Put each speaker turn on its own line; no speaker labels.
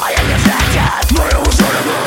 I am the fastest. My own son of